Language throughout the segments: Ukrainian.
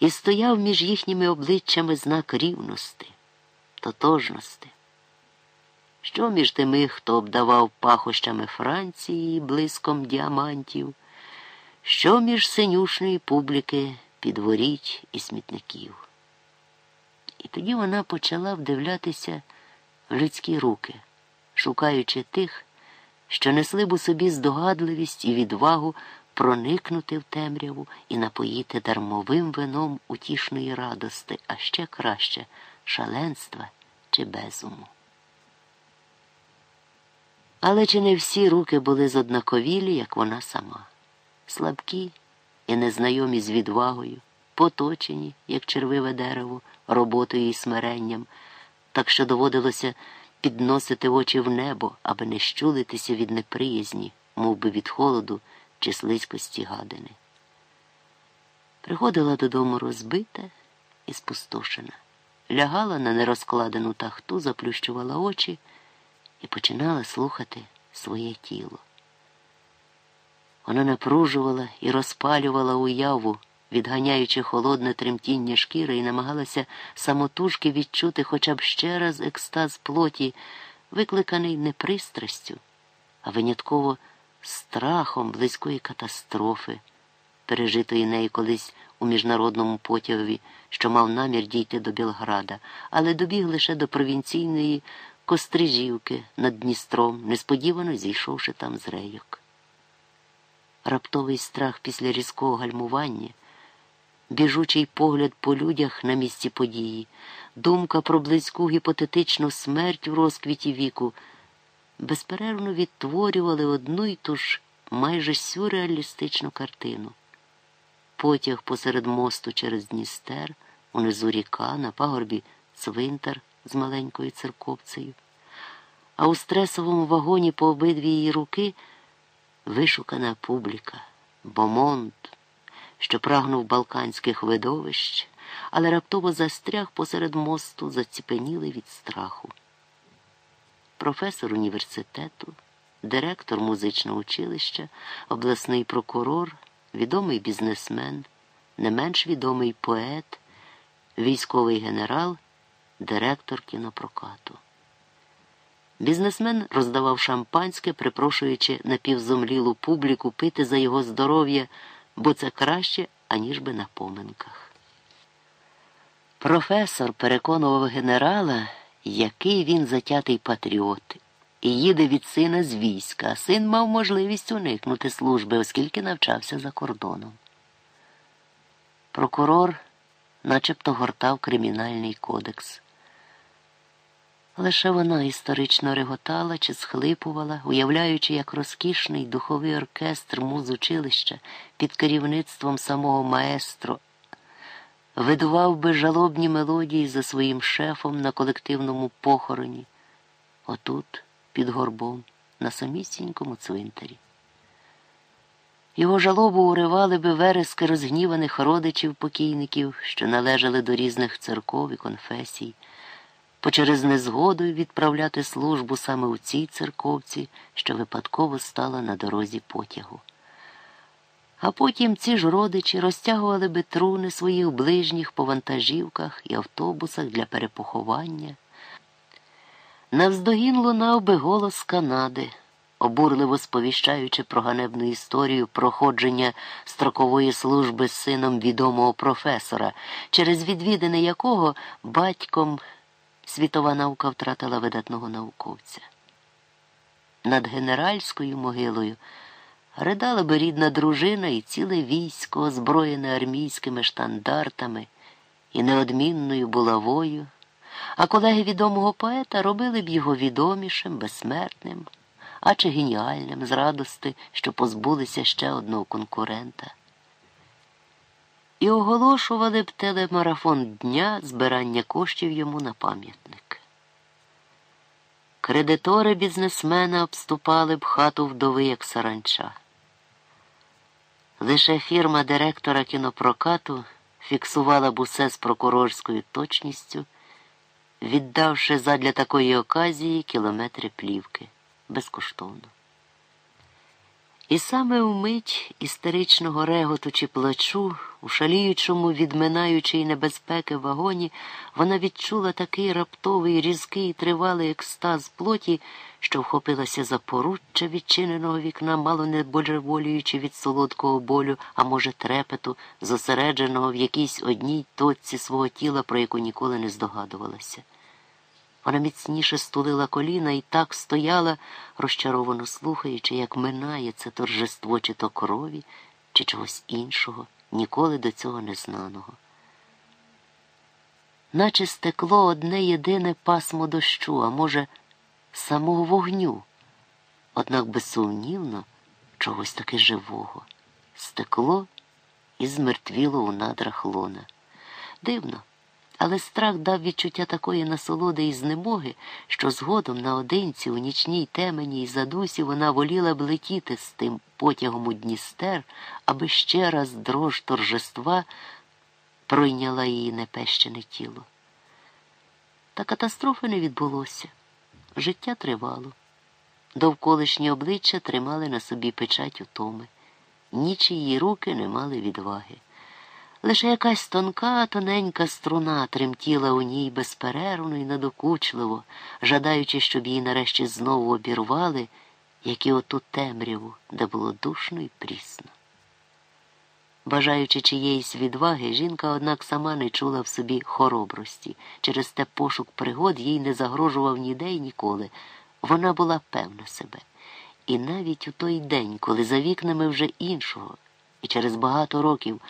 і стояв між їхніми обличчями знак рівності, тотожності. Що між тими, хто обдавав пахощами Франції блиском діамантів, що між синюшної публіки підворіть і смітників. І тоді вона почала вдивлятися в людські руки, шукаючи тих, що несли б у собі здогадливість і відвагу проникнути в темряву і напоїти дармовим вином утішної радости, а ще краще шаленства чи безуму. Але чи не всі руки були зоднаковілі, як вона сама, слабкі і незнайомі з відвагою, поточені, як червиве дерево, роботою і смиренням, так що доводилося підносити очі в небо, аби не щулитися від неприязні, мов би від холоду чи слизькості гадини. Приходила додому розбита і спустошена, лягала на нерозкладену тахту, заплющувала очі і починала слухати своє тіло. Вона напружувала і розпалювала уяву, відганяючи холодне тремтіння шкіри і намагалася самотужки відчути хоча б ще раз екстаз плоті, викликаний не пристрастю, а винятково страхом близької катастрофи, пережитої нею колись у міжнародному потягові, що мав намір дійти до Білграда, але добіг лише до провінційної Кострижівки над Дністром, несподівано зійшовши там з рейок. Раптовий страх після різкого гальмування, біжучий погляд по людях на місці події, думка про близьку гіпотетичну смерть в розквіті віку безперервно відтворювали одну й ту ж майже сюрреалістичну картину. Потяг посеред мосту через Дністер, унизу ріка, на пагорбі цвинтар з маленькою церковцею, а у стресовому вагоні по обидві її руки вишукана публіка, бомонд, що прагнув балканських видовищ, але раптово застряг посеред мосту, заціпенілий від страху. Професор університету, директор музичного училища, обласний прокурор, відомий бізнесмен, не менш відомий поет, військовий генерал директор кінопрокату. Бізнесмен роздавав шампанське, припрошуючи напівзомлілу публіку пити за його здоров'я, бо це краще, аніж би на поминках. Професор переконував генерала, який він затятий патріот, і їде від сина з війська, син мав можливість уникнути служби, оскільки навчався за кордоном. Прокурор начебто гортав кримінальний кодекс. Лише вона історично реготала чи схлипувала, уявляючи, як розкішний духовий оркестр музучилища під керівництвом самого маестро видував би жалобні мелодії за своїм шефом на колективному похороні, отут, під горбом, на самісінькому цвинтарі. Його жалобу уривали би верески розгніваних родичів покійників, що належали до різних церков і конфесій бо через незгоду відправляти службу саме у цій церковці, що випадково стала на дорозі потягу. А потім ці ж родичі розтягували би труни своїх ближніх по вантажівках і автобусах для перепоховання. Навздогін лунав би голос Канади, обурливо сповіщаючи про ганебну історію проходження строкової служби з сином відомого професора, через відвідини якого батьком світова наука втратила видатного науковця. Над генеральською могилою ридала би рідна дружина і ціле військо, озброєне армійськими штандартами і неодмінною булавою, а колеги відомого поета робили б його відомішим, безсмертним, а чи геніальним з радости, що позбулися ще одного конкурента і оголошували б телемарафон дня збирання коштів йому на пам'ятник. Кредитори бізнесмена обступали б хату вдови, як саранча. Лише фірма директора кінопрокату фіксувала б усе з прокурорською точністю, віддавши задля такої оказії кілометри плівки безкоштовно. І саме у мить істеричного реготу чи плачу У шаліючому, відминаючи небезпеки вагоні, вона відчула такий раптовий, різкий, тривалий екстаз плоті, що вхопилася за поруччя відчиненого вікна, мало не божеволюючи від солодкого болю, а може, трепету, зосередженого в якійсь одній точці свого тіла, про яку ніколи не здогадувалася. Вона міцніше стулила коліна і так стояла, розчаровано слухаючи, як минає це торжество чи то крові, чи чогось іншого, ніколи до цього не знаного. Наче стекло одне єдине пасмо дощу, а може, самого вогню, однак безсумнівно чогось таки живого. Стекло і змертвіло у надрах лона. Дивно. Але страх дав відчуття такої насолоди і знемоги, що згодом наодинці у нічній темені й задусі вона воліла б летіти з тим потягом у Дністер, аби ще раз дрож торжества пройняла її непещене тіло. Та катастрофи не відбулося. Життя тривало. Довколишні обличчя тримали на собі печать утоми. Ніч її руки не мали відваги. Лише якась тонка, тоненька струна тремтіла у ній безперервно і надокучливо, жадаючи, щоб її нарешті знову обірвали, як і оту темряву, де було душно і прісно. Бажаючи чиєїсь відваги, жінка, однак, сама не чула в собі хоробрості. Через те пошук пригод їй не загрожував ніде й ніколи. Вона була певна себе. І навіть у той день, коли за вікнами вже іншого, і через багато років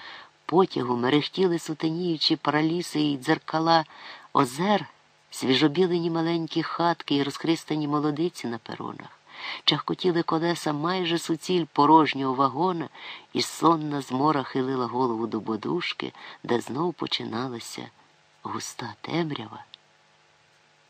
потягу мерехтіли сутеніючі параліси і дзеркала озер, свіжобілені маленькі хатки і розхристані молодиці на перонах, чахкотіли колеса майже суціль порожнього вагона, і сонна змора хилила голову до подушки, де знов починалася густа темрява.